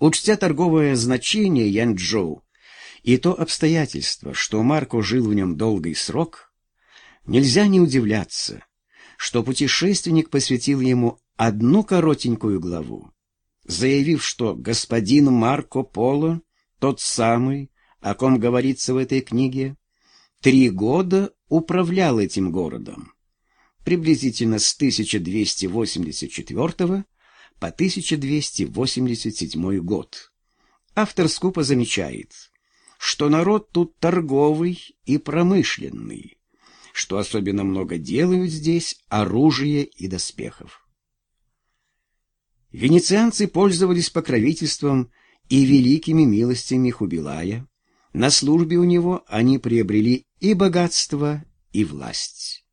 Учтя торговое значение Янчжоу и то обстоятельство, что Марко жил в нем долгий срок, нельзя не удивляться, что путешественник посвятил ему одну коротенькую главу, заявив, что господин Марко Поло, тот самый, о ком говорится в этой книге, три года управлял этим городом, приблизительно с 1284 по 1287 год. Автор скупо замечает, что народ тут торговый и промышленный, что особенно много делают здесь оружия и доспехов. Венецианцы пользовались покровительством и великими милостями Хубилая. На службе у него они приобрели и богатство, и власть.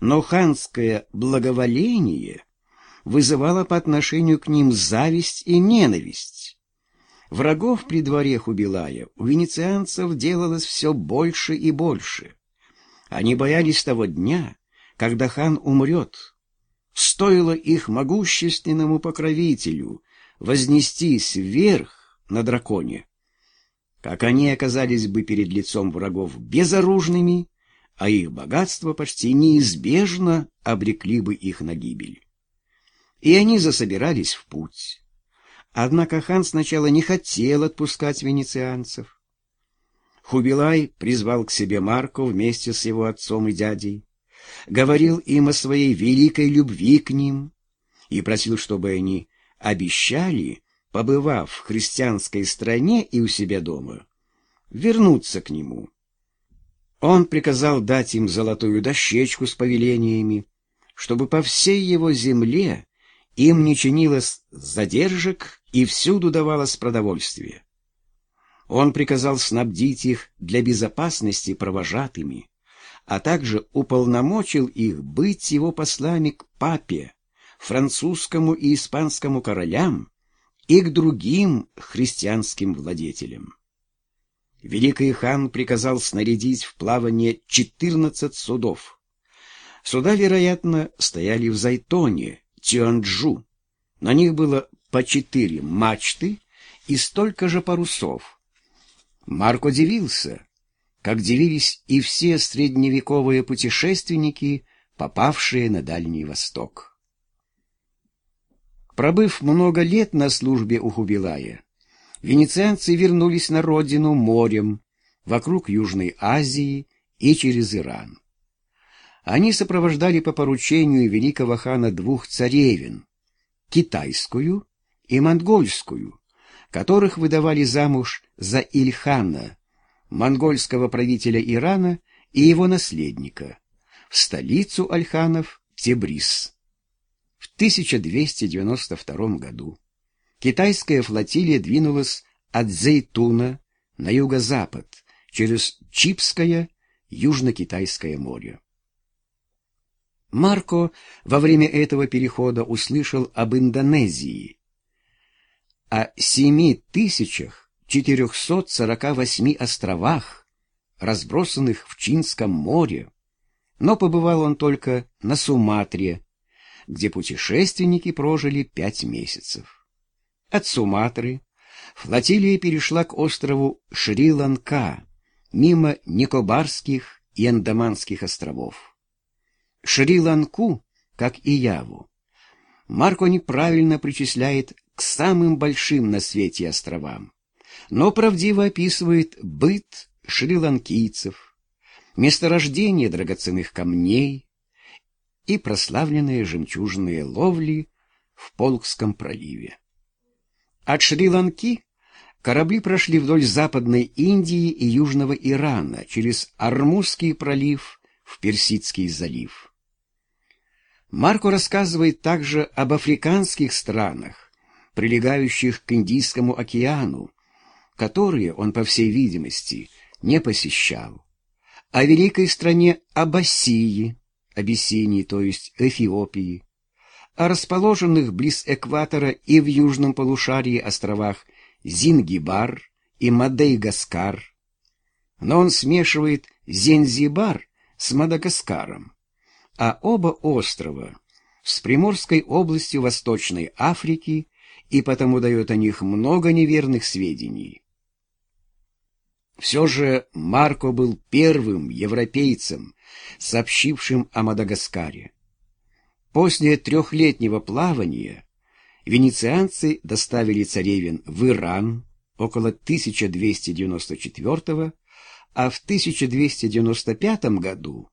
Но ханское благоволение вызывало по отношению к ним зависть и ненависть. Врагов при дворе Хубилая у венецианцев делалось все больше и больше. Они боялись того дня, когда хан умрет. Стоило их могущественному покровителю вознестись вверх на драконе, как они оказались бы перед лицом врагов безоружными, а их богатство почти неизбежно обрекли бы их на гибель. И они засобирались в путь. Однако хан сначала не хотел отпускать венецианцев. Хубилай призвал к себе Марко вместе с его отцом и дядей, говорил им о своей великой любви к ним и просил, чтобы они обещали побывав в христианской стране и у себя дома, вернуться к нему. Он приказал дать им золотую дощечку с повелениями, чтобы по всей его земле им не чинилось задержек и всюду давалось продовольствие. Он приказал снабдить их для безопасности провожатыми, а также уполномочил их быть его послами к папе, французскому и испанскому королям и к другим христианским владетелям. Великий хан приказал снарядить в плавание 14 судов. Суда, вероятно, стояли в Зайтоне, Тюанджу. На них было по четыре мачты и столько же парусов. Марк удивился, как дивились и все средневековые путешественники, попавшие на Дальний Восток. Пробыв много лет на службе у Хубилая, венецианцы вернулись на родину морем, вокруг Южной Азии и через Иран. Они сопровождали по поручению великого хана двух царевин — китайскую и монгольскую, которых выдавали замуж за Ильхана, монгольского правителя Ирана и его наследника, в столицу Альханов Тебрис. В 1292 году китайская флотилия двинулась от Зейтуна на юго-запад через Чипское Южно-Китайское море. Марко во время этого перехода услышал об Индонезии, о 7448 островах, разбросанных в Чинском море, но побывал он только на Суматре, где путешественники прожили пять месяцев. От Суматры флотилия перешла к острову Шри-Ланка, мимо Никобарских и Андаманских островов. Шри-Ланку, как и Яву, Марко неправильно причисляет к самым большим на свете островам, но правдиво описывает быт шри-ланкийцев, месторождение драгоценных камней, и прославленные жемчужные ловли в Полкском проливе. От Шри-Ланки корабли прошли вдоль Западной Индии и Южного Ирана через Армузский пролив в Персидский залив. Марко рассказывает также об африканских странах, прилегающих к Индийскому океану, которые он, по всей видимости, не посещал, о великой стране Абассии, Абиссинии, то есть Эфиопии, о расположенных близ экватора и в южном полушарии островах Зингибар и Мадейгаскар. Но он смешивает Зензибар с Мадагаскаром, а оба острова с Приморской областью Восточной Африки и потому дает о них много неверных сведений. Все же Марко был первым европейцем, сообщившим о Мадагаскаре. После трехлетнего плавания венецианцы доставили царевин в Иран около 1294 а в 1295 году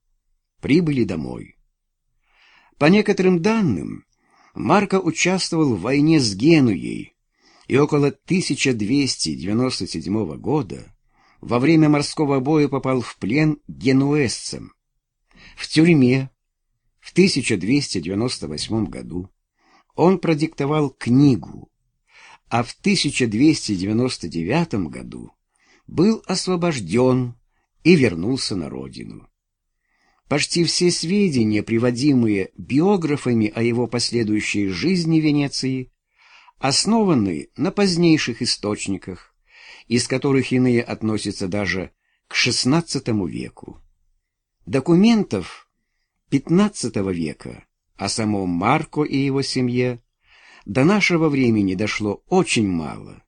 прибыли домой. По некоторым данным, Марко участвовал в войне с Генуей и около 1297 года во время морского боя попал в плен генуэзцам. В тюрьме в 1298 году он продиктовал книгу, а в 1299 году был освобожден и вернулся на родину. Почти все сведения, приводимые биографами о его последующей жизни Венеции, основаны на позднейших источниках, из которых иные относятся даже к XVI веку. Документов XV века о самом Марко и его семье до нашего времени дошло очень мало.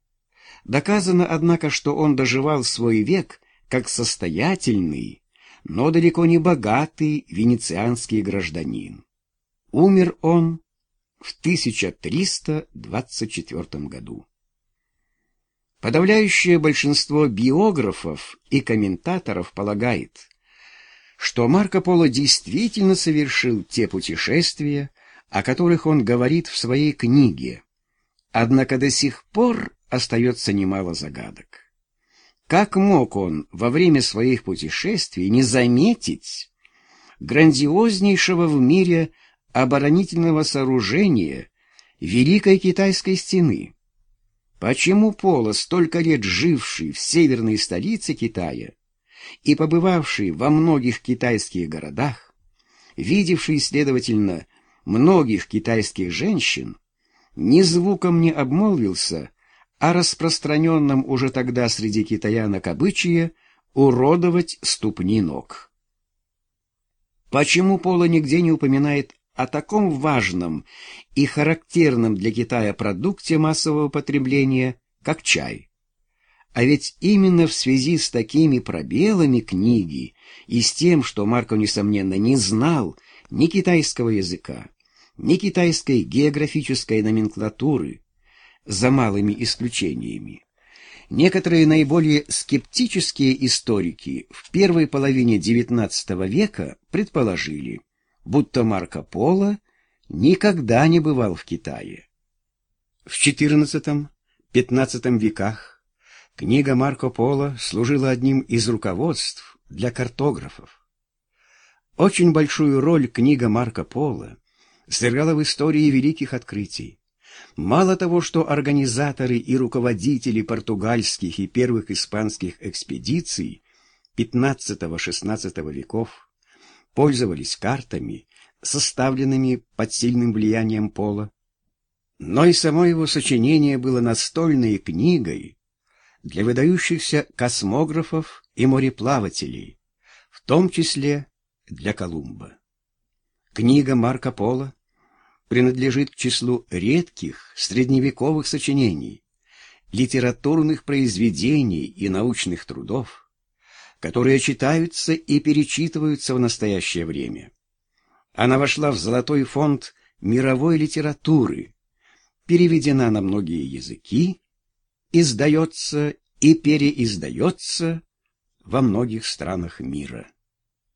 Доказано, однако, что он доживал свой век как состоятельный, но далеко не богатый венецианский гражданин. Умер он в 1324 году. Подавляющее большинство биографов и комментаторов полагает, что Марко Поло действительно совершил те путешествия, о которых он говорит в своей книге, однако до сих пор остается немало загадок. Как мог он во время своих путешествий не заметить грандиознейшего в мире оборонительного сооружения Великой Китайской стены? Почему Поло, столько лет живший в северной столице Китая и побывавший во многих китайских городах, видевший, следовательно, многих китайских женщин, ни звуком не обмолвился о распространенном уже тогда среди китаянок обычае уродовать ступни ног. Почему Пола нигде не упоминает о таком важном и характерном для Китая продукте массового потребления, как чай? А ведь именно в связи с такими пробелами книги и с тем, что Марко, несомненно, не знал ни китайского языка, ни китайской географической номенклатуры, за малыми исключениями. Некоторые наиболее скептические историки в первой половине XIX века предположили, будто Марко Поло никогда не бывал в Китае. В XIV-XV веках книга Марко Поло служила одним из руководств для картографов. Очень большую роль книга Марко Поло сыграла в истории великих открытий. Мало того, что организаторы и руководители португальских и первых испанских экспедиций XV-XVI веков пользовались картами, составленными под сильным влиянием пола, но и само его сочинение было настольной книгой для выдающихся космографов и мореплавателей, в том числе для Колумба. Книга Марко Поло принадлежит к числу редких средневековых сочинений, литературных произведений и научных трудов, которые читаются и перечитываются в настоящее время. Она вошла в золотой фонд мировой литературы, переведена на многие языки, издается и переиздается во многих странах мира.